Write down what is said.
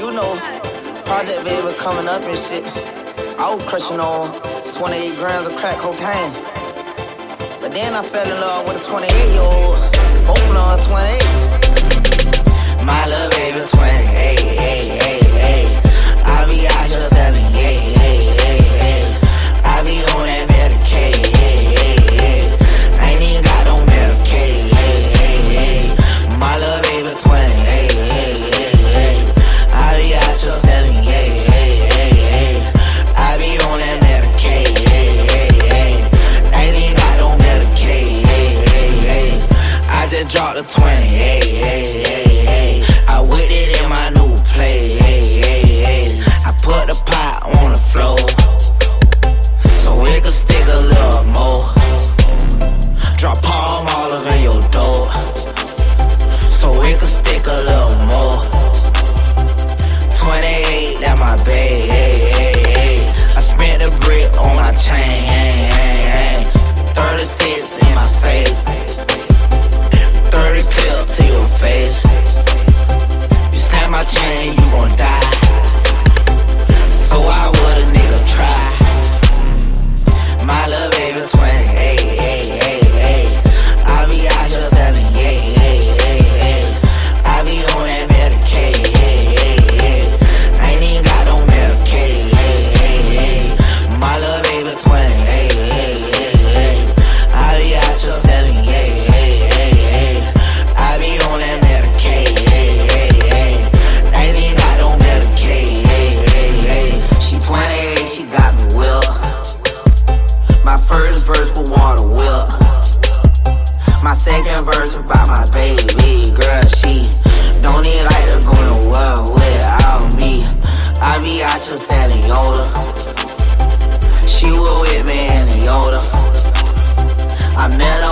You know, Project Baby was coming up and shit. I was crushing on 28 grams of crack cocaine. But then I fell in love with a 28 year old. a 20. Hey, hey, hey, hey. I whipped it in my new play. Hey, hey, hey. I put the pot on the floor. So it could stick a little more. Drop palm all in your door. So it could stick a little more. 28, that my babe. verse with water whip. My second verse about my baby girl, she don't need like to go to world without me. I be out your selling Yoda. She was with me in a Yoda. I met her